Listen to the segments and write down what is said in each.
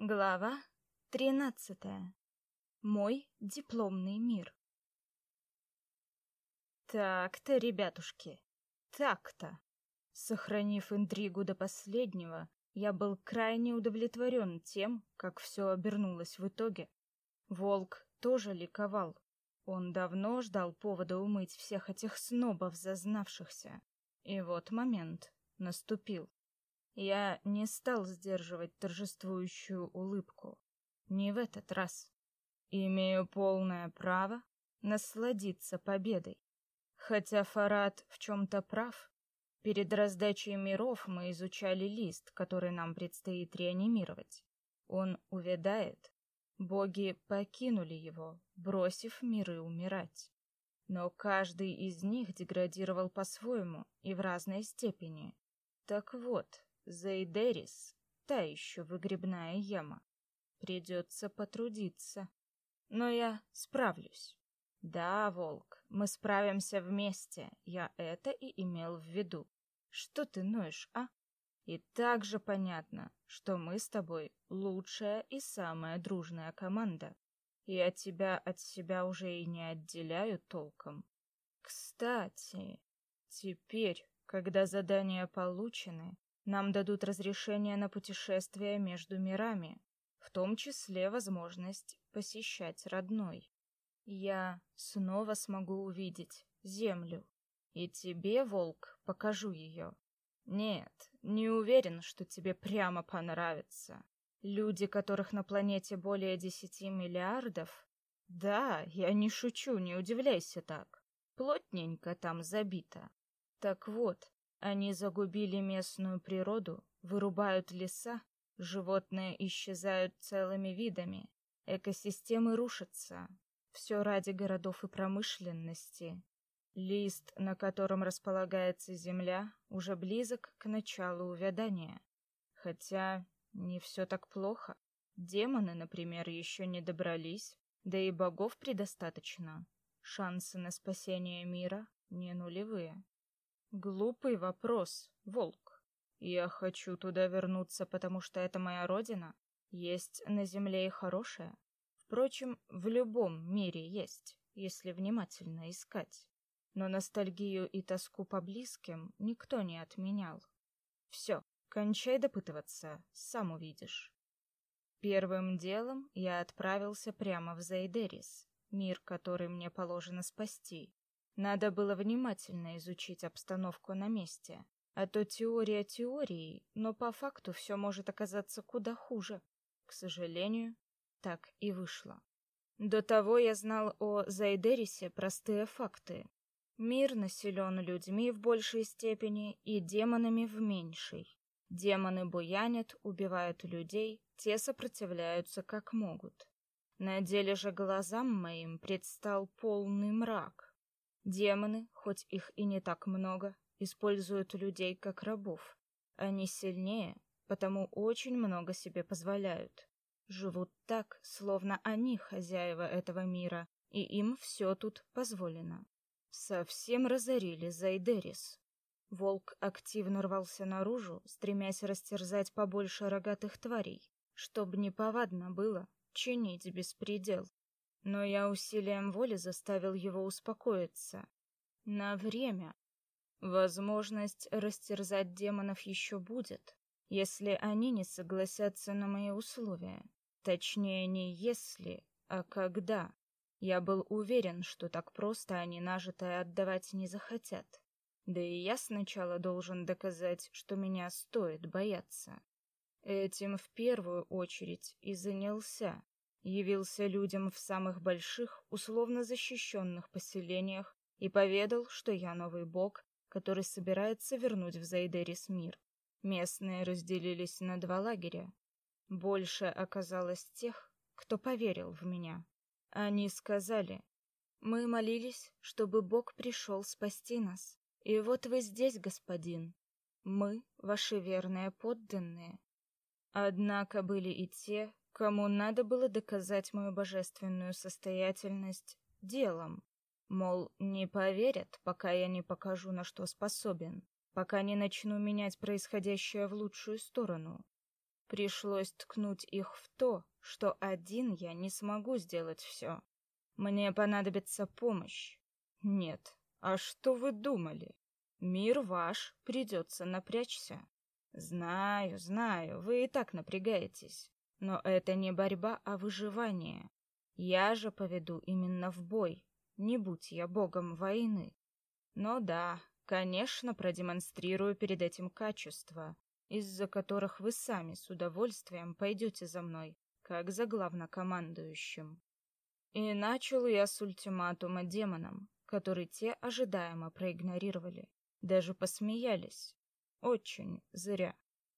Глава тринадцатая. Мой дипломный мир. Так-то, ребятушки, так-то. Сохранив интригу до последнего, я был крайне удовлетворен тем, как все обернулось в итоге. Волк тоже ликовал. Он давно ждал повода умыть всех этих снобов зазнавшихся. И вот момент наступил. Я не стал сдерживать торжествующую улыбку. Не в этот раз. Имею полное право насладиться победой. Хотя Фарад в чем-то прав. Перед раздачей миров мы изучали лист, который нам предстоит реанимировать. Он увядает. Боги покинули его, бросив миры умирать. Но каждый из них деградировал по-своему и в разной степени. Так вот, Зайдерис, та еще выгребная яма. Придется потрудиться. Но я справлюсь. Да, волк, мы справимся вместе. Я это и имел в виду. Что ты ноешь, а? И также понятно, что мы с тобой лучшая и самая дружная команда. Я тебя от себя уже и не отделяю толком. Кстати, теперь, когда задания получены, нам дадут разрешение на путешествие между мирами, в том числе возможность посещать родной. Я снова смогу увидеть землю. И тебе, волк, покажу ее. Нет, не уверен, что тебе прямо понравится. Люди, которых на планете более десяти миллиардов... Да, я не шучу, не удивляйся так. Плотненько там забито. Так вот, они загубили местную природу, вырубают леса, животные исчезают целыми видами, экосистемы рушатся. Все ради городов и промышленности. Лист, на котором располагается земля, уже близок к началу увядания. Хотя не все так плохо. Демоны, например, еще не добрались, да и богов предостаточно. Шансы на спасение мира не нулевые. Глупый вопрос, волк. Я хочу туда вернуться, потому что это моя родина. Есть на земле и хорошее. Впрочем, в любом мире есть, если внимательно искать. Но ностальгию и тоску по близким никто не отменял. Все, кончай допытываться, сам увидишь. Первым делом я отправился прямо в Зайдерис, мир, который мне положено спасти. Надо было внимательно изучить обстановку на месте, а то теория теорией, но по факту все может оказаться куда хуже. К сожалению, так и вышло. До того я знал о Зайдерисе простые факты. Мир населен людьми в большей степени и демонами в меньшей. Демоны буянят, убивают людей, те сопротивляются как могут. На деле же глазам моим предстал полный мрак. Демоны, хоть их и не так много, используют людей как рабов. Они сильнее, потому очень много себе позволяют. Живут так, словно они хозяева этого мира, и им все тут позволено. Совсем разорили Зайдерис. Волк активно рвался наружу, стремясь растерзать побольше рогатых тварей, чтобы неповадно было чинить беспредел но я усилием воли заставил его успокоиться. На время. Возможность растерзать демонов еще будет, если они не согласятся на мои условия. Точнее, не если, а когда. Я был уверен, что так просто они нажитое отдавать не захотят. Да и я сначала должен доказать, что меня стоит бояться. Этим в первую очередь и занялся явился людям в самых больших, условно защищенных поселениях и поведал, что я новый бог, который собирается вернуть в Зайдерис мир. Местные разделились на два лагеря. Больше оказалось тех, кто поверил в меня. Они сказали, мы молились, чтобы Бог пришел спасти нас. И вот вы здесь, господин. Мы, ваши верные подданные. Однако были и те, кому надо было доказать мою божественную состоятельность делом. Мол, не поверят, пока я не покажу, на что способен, пока не начну менять происходящее в лучшую сторону. Пришлось ткнуть их в то, что один я не смогу сделать все. Мне понадобится помощь. Нет, а что вы думали? Мир ваш, придется напрячься. Знаю, знаю, вы и так напрягаетесь. Но это не борьба, а выживание. Я же поведу именно в бой, не будь я богом войны. Но да, конечно, продемонстрирую перед этим качества, из-за которых вы сами с удовольствием пойдете за мной, как за главнокомандующим. И начал я с ультиматума демонам, который те ожидаемо проигнорировали, даже посмеялись. Очень зря.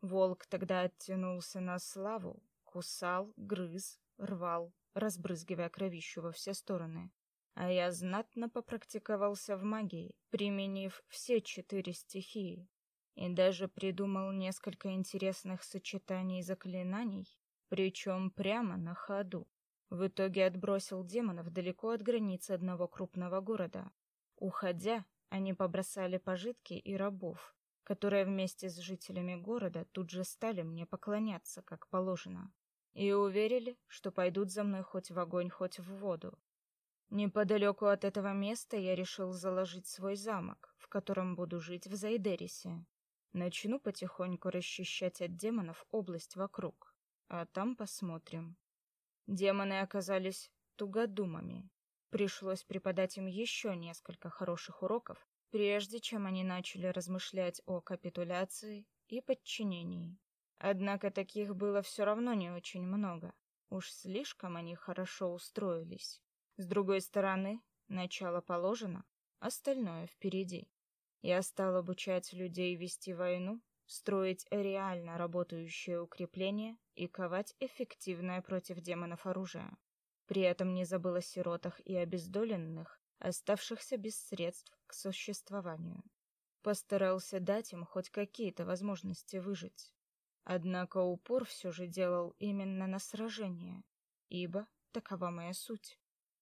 Волк тогда оттянулся на славу, кусал, грыз, рвал, разбрызгивая кровищу во все стороны. А я знатно попрактиковался в магии, применив все четыре стихии, и даже придумал несколько интересных сочетаний заклинаний, причем прямо на ходу. В итоге отбросил демонов далеко от границы одного крупного города. Уходя, они побросали пожитки и рабов, которые вместе с жителями города тут же стали мне поклоняться, как положено, и уверили, что пойдут за мной хоть в огонь, хоть в воду. Неподалеку от этого места я решил заложить свой замок, в котором буду жить в Зайдерисе. Начну потихоньку расчищать от демонов область вокруг, а там посмотрим. Демоны оказались тугодумами. Пришлось преподать им еще несколько хороших уроков, прежде чем они начали размышлять о капитуляции и подчинении. Однако таких было все равно не очень много. Уж слишком они хорошо устроились. С другой стороны, начало положено, остальное впереди. Я стал обучать людей вести войну, строить реально работающее укрепление и ковать эффективное против демонов оружие. При этом не забыл о сиротах и обездоленных, оставшихся без средств к существованию. Постарался дать им хоть какие-то возможности выжить. Однако упор все же делал именно на сражение, ибо такова моя суть.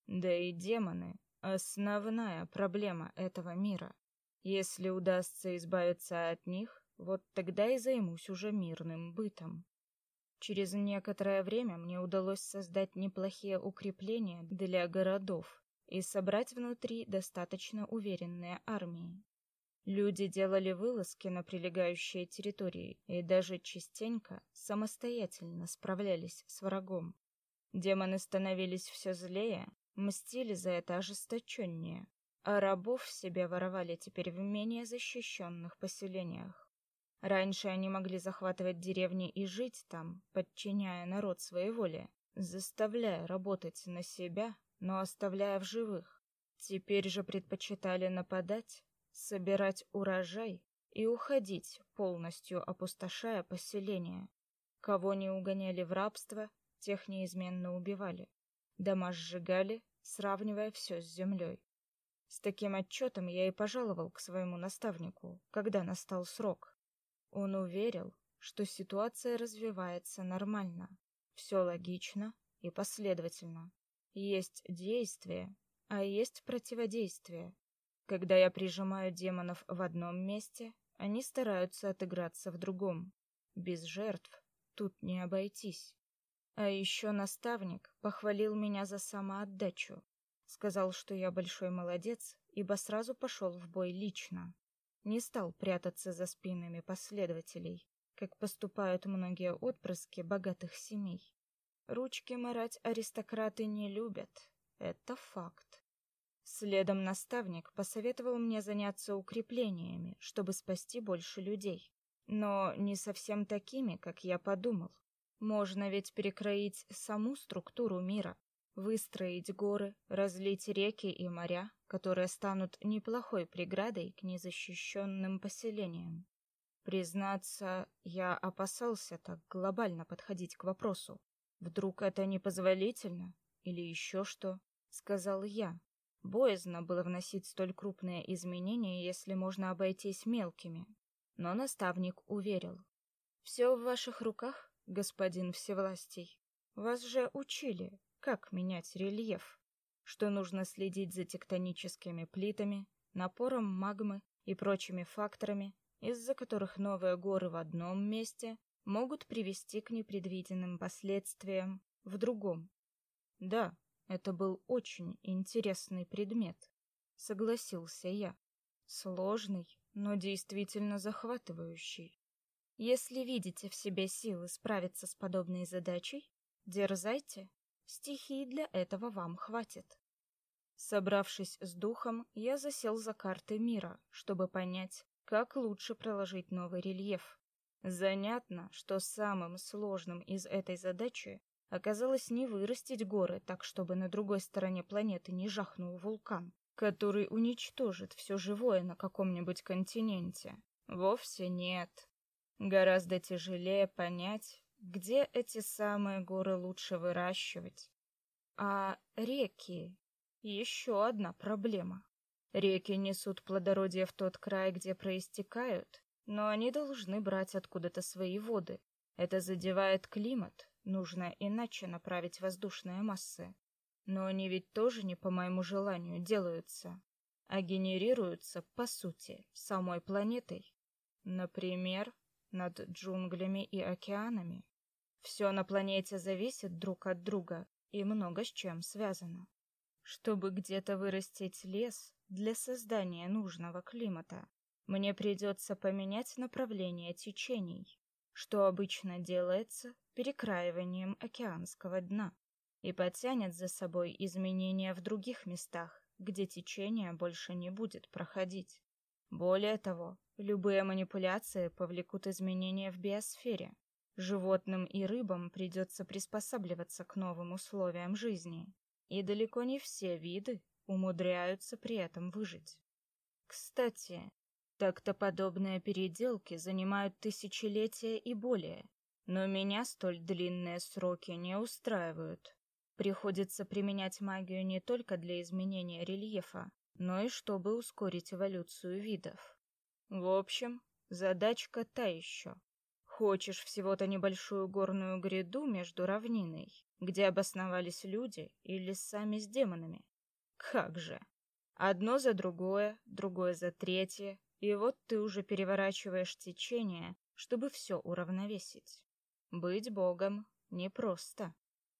Да и демоны — основная проблема этого мира. Если удастся избавиться от них, вот тогда и займусь уже мирным бытом. Через некоторое время мне удалось создать неплохие укрепления для городов и собрать внутри достаточно уверенные армии. Люди делали вылазки на прилегающие территории и даже частенько самостоятельно справлялись с врагом. Демоны становились все злее, мстили за это ожесточеннее, а рабов себе воровали теперь в менее защищенных поселениях. Раньше они могли захватывать деревни и жить там, подчиняя народ своей воле, заставляя работать на себя, но оставляя в живых. Теперь же предпочитали нападать, собирать урожай и уходить, полностью опустошая поселение. Кого не угоняли в рабство, тех неизменно убивали. Дома сжигали, сравнивая все с землей. С таким отчетом я и пожаловал к своему наставнику, когда настал срок. Он уверил, что ситуация развивается нормально, все логично и последовательно. Есть действие, а есть противодействие. Когда я прижимаю демонов в одном месте, они стараются отыграться в другом. Без жертв тут не обойтись. А еще наставник похвалил меня за самоотдачу. Сказал, что я большой молодец, ибо сразу пошел в бой лично. Не стал прятаться за спинами последователей, как поступают многие отпрыски богатых семей. Ручки марать аристократы не любят, это факт. Следом наставник посоветовал мне заняться укреплениями, чтобы спасти больше людей. Но не совсем такими, как я подумал. Можно ведь перекроить саму структуру мира, выстроить горы, разлить реки и моря, которые станут неплохой преградой к незащищенным поселениям. Признаться, я опасался так глобально подходить к вопросу. Вдруг это непозволительно или еще что, сказал я. Боязно было вносить столь крупные изменения, если можно обойтись мелкими. Но наставник уверил. «Все в ваших руках, господин Всевластий. Вас же учили, как менять рельеф, что нужно следить за тектоническими плитами, напором магмы и прочими факторами, из-за которых новые горы в одном месте могут привести к непредвиденным последствиям в другом. Да, это был очень интересный предмет, согласился я. Сложный, но действительно захватывающий. Если видите в себе силы справиться с подобной задачей, дерзайте. Стихий для этого вам хватит. Собравшись с духом, я засел за карты мира, чтобы понять, как лучше проложить новый рельеф. Занятно, что самым сложным из этой задачи оказалось не вырастить горы так, чтобы на другой стороне планеты не жахнул вулкан, который уничтожит все живое на каком-нибудь континенте. Вовсе нет. Гораздо тяжелее понять, где эти самые горы лучше выращивать. А реки еще одна проблема. Реки несут плодородие в тот край, где проистекают, но они должны брать откуда-то свои воды. Это задевает климат, нужно иначе направить воздушные массы. Но они ведь тоже не по моему желанию делаются, а генерируются, по сути, самой планетой. Например, над джунглями и океанами. Все на планете зависит друг от друга и много с чем связано. Чтобы где-то вырастить лес для создания нужного климата, мне придется поменять направление течений, что обычно делается перекраиванием океанского дна, и потянет за собой изменения в других местах, где течение больше не будет проходить. Более того, любые манипуляции повлекут изменения в биосфере. Животным и рыбам придется приспосабливаться к новым условиям жизни, и далеко не все виды умудряются при этом выжить. Кстати, так-то подобные переделки занимают тысячелетия и более, но меня столь длинные сроки не устраивают. Приходится применять магию не только для изменения рельефа, но и чтобы ускорить эволюцию видов. В общем, задачка та еще. Хочешь всего-то небольшую горную гряду между равниной, где обосновались люди и лесами с демонами? Как же! Одно за другое, другое за третье, и вот ты уже переворачиваешь течение, чтобы все уравновесить. Быть богом непросто.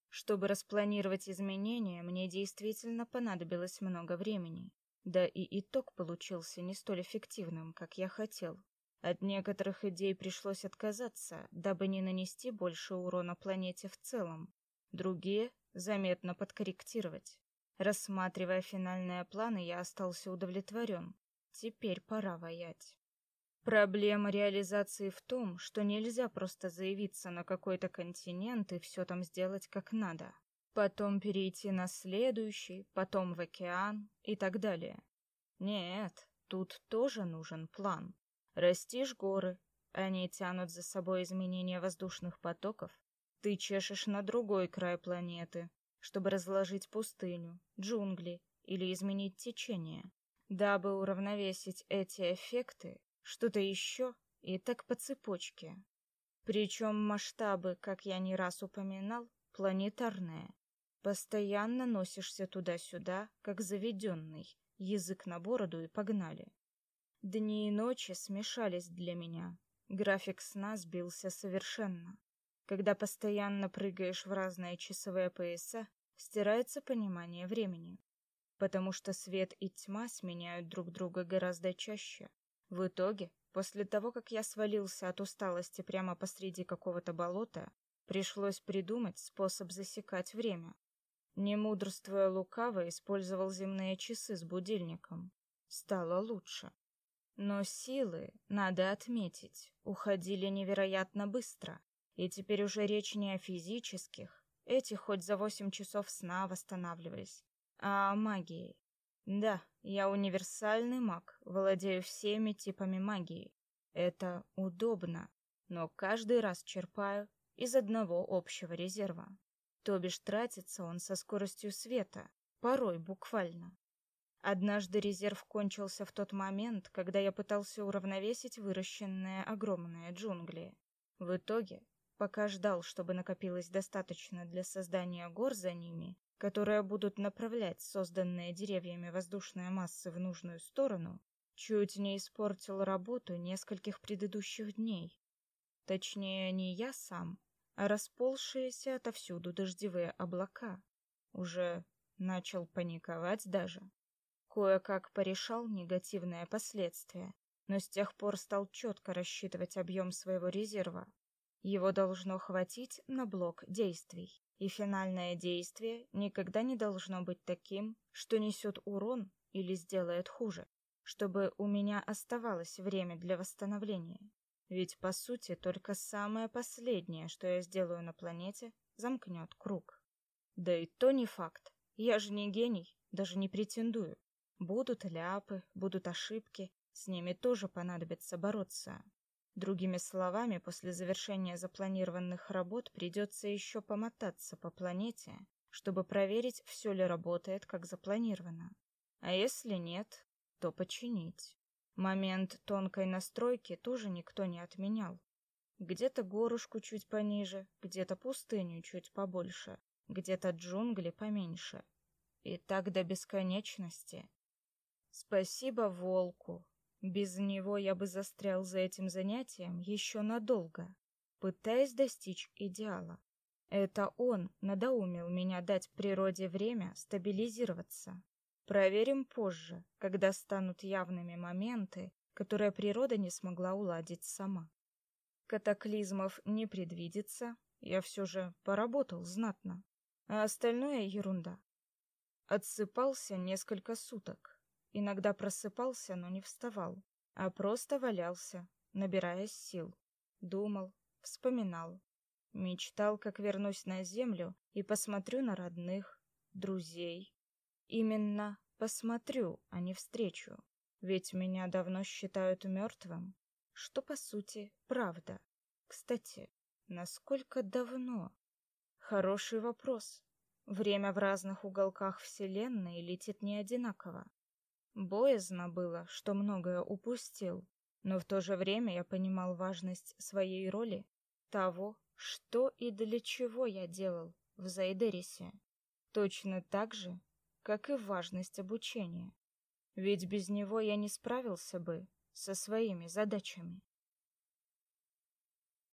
Чтобы распланировать изменения, мне действительно понадобилось много времени. Да и итог получился не столь эффективным, как я хотел. От некоторых идей пришлось отказаться, дабы не нанести больше урона планете в целом. Другие заметно подкорректировать. Рассматривая финальные планы, я остался удовлетворен. Теперь пора воять. Проблема реализации в том, что нельзя просто заявиться на какой-то континент и все там сделать как надо. Потом перейти на следующий, потом в океан и так далее. Нет, тут тоже нужен план. Растишь горы, они тянут за собой изменения воздушных потоков. Ты чешешь на другой край планеты, чтобы разложить пустыню, джунгли или изменить течение. Дабы уравновесить эти эффекты, что-то еще и так по цепочке. Причем масштабы, как я не раз упоминал, планетарные. Постоянно носишься туда-сюда, как заведенный, язык на бороду и погнали. Дни и ночи смешались для меня. График сна сбился совершенно. Когда постоянно прыгаешь в разные часовые пояса, стирается понимание времени. Потому что свет и тьма сменяют друг друга гораздо чаще. В итоге, после того, как я свалился от усталости прямо посреди какого-то болота, пришлось придумать способ засекать время. Не мудрствуя лукаво, использовал земные часы с будильником. Стало лучше. Но силы, надо отметить, уходили невероятно быстро. И теперь уже речь не о физических, эти хоть за восемь часов сна восстанавливались, а о магии. Да, я универсальный маг, владею всеми типами магии. Это удобно, но каждый раз черпаю из одного общего резерва. То бишь тратится он со скоростью света, порой буквально. Однажды резерв кончился в тот момент, когда я пытался уравновесить выращенные огромные джунгли. В итоге, пока ждал, чтобы накопилось достаточно для создания гор за ними, которые будут направлять созданные деревьями воздушные массы в нужную сторону, чуть не испортил работу нескольких предыдущих дней. Точнее, не я сам, а расползшиеся отовсюду дождевые облака. Уже начал паниковать даже. Кое-как порешал негативные последствия, но с тех пор стал четко рассчитывать объем своего резерва. Его должно хватить на блок действий, и финальное действие никогда не должно быть таким, что несет урон или сделает хуже, чтобы у меня оставалось время для восстановления. Ведь, по сути, только самое последнее, что я сделаю на планете, замкнет круг. Да и то не факт. Я же не гений, даже не претендую. Будут ляпы, будут ошибки, с ними тоже понадобится бороться. Другими словами, после завершения запланированных работ придется еще помотаться по планете, чтобы проверить, все ли работает, как запланировано. А если нет, то починить. Момент тонкой настройки тоже никто не отменял. Где-то горушку чуть пониже, где-то пустыню чуть побольше, где-то джунгли поменьше. И так до бесконечности. Спасибо волку, без него я бы застрял за этим занятием еще надолго, пытаясь достичь идеала. Это он надоумил меня дать природе время стабилизироваться. Проверим позже, когда станут явными моменты, которые природа не смогла уладить сама. Катаклизмов не предвидится, я все же поработал знатно, а остальное ерунда. Отсыпался несколько суток, Иногда просыпался, но не вставал, а просто валялся, набираясь сил. Думал, вспоминал. Мечтал, как вернусь на землю и посмотрю на родных, друзей. Именно посмотрю, а не встречу. Ведь меня давно считают мертвым, что, по сути, правда. Кстати, насколько давно? Хороший вопрос. Время в разных уголках Вселенной летит не одинаково. Боязно было, что многое упустил, но в то же время я понимал важность своей роли, того, что и для чего я делал в Зайдерисе. Точно так же, как и важность обучения. Ведь без него я не справился бы со своими задачами.